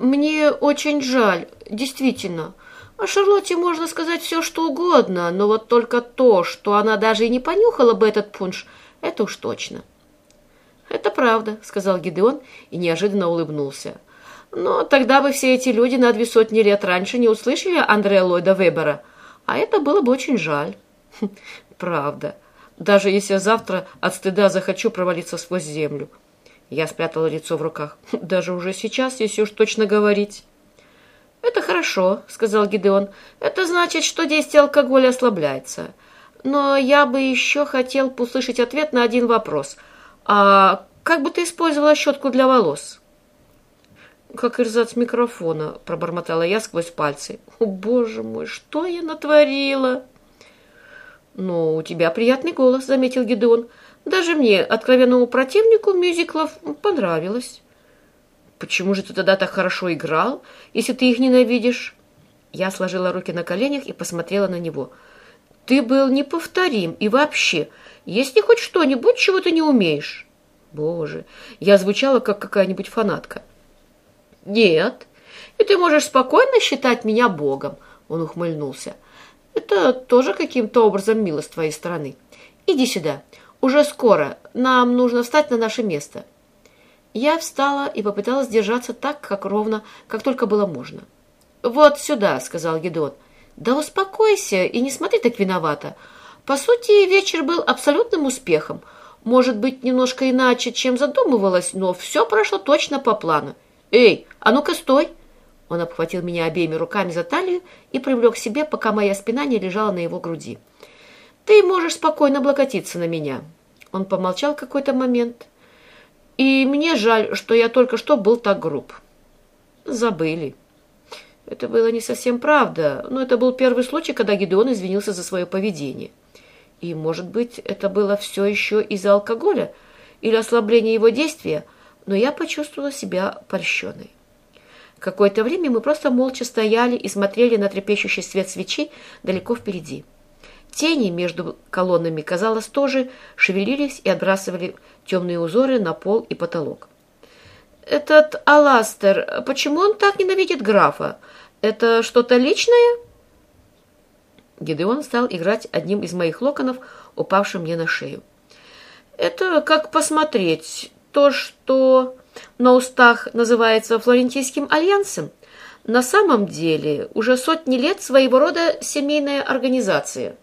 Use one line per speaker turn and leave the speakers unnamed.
Мне очень жаль, действительно. О Шарлотте можно сказать все, что угодно, но вот только то, что она даже и не понюхала бы этот пунш, это уж точно. «Это правда», — сказал Гидеон и неожиданно улыбнулся. «Но тогда бы все эти люди на две сотни лет раньше не услышали Андрея Ллойда Вебера, а это было бы очень жаль». «Правда. Даже если я завтра от стыда захочу провалиться сквозь землю». Я спрятала лицо в руках. «Даже уже сейчас, если уж точно говорить». «Это хорошо», — сказал Гидеон. «Это значит, что действие алкоголя ослабляется. Но я бы еще хотел услышать ответ на один вопрос. А как бы ты использовала щетку для волос?» «Как ирзац микрофона», — пробормотала я сквозь пальцы. «О, боже мой, что я натворила?» «Ну, у тебя приятный голос», — заметил Гидеон. «Даже мне, откровенному противнику мюзиклов, понравилось». «Почему же ты тогда так хорошо играл, если ты их ненавидишь?» Я сложила руки на коленях и посмотрела на него. «Ты был неповторим, и вообще, есть ли хоть что-нибудь, чего ты не умеешь?» «Боже, я звучала, как какая-нибудь фанатка». «Нет, и ты можешь спокойно считать меня богом», — он ухмыльнулся. «Это тоже каким-то образом мило с твоей стороны. Иди сюда, уже скоро, нам нужно встать на наше место». Я встала и попыталась держаться так, как ровно, как только было можно. «Вот сюда», — сказал Гедон. «Да успокойся и не смотри так виновато. По сути, вечер был абсолютным успехом. Может быть, немножко иначе, чем задумывалось, но все прошло точно по плану. Эй, а ну-ка стой!» Он обхватил меня обеими руками за талию и привлек к себе, пока моя спина не лежала на его груди. «Ты можешь спокойно облокотиться на меня». Он помолчал какой-то момент, и мне жаль, что я только что был так груб. Забыли. Это было не совсем правда, но это был первый случай, когда Гидеон извинился за свое поведение. И, может быть, это было все еще из-за алкоголя или ослабления его действия, но я почувствовала себя польщенной. Какое-то время мы просто молча стояли и смотрели на трепещущий свет свечи далеко впереди. Тени между колоннами, казалось, тоже шевелились и отбрасывали темные узоры на пол и потолок. «Этот Аластер, почему он так ненавидит графа? Это что-то личное?» Гидеон стал играть одним из моих локонов, упавшим мне на шею. «Это как посмотреть. То, что на устах называется Флорентийским альянсом, на самом деле уже сотни лет своего рода семейная организация».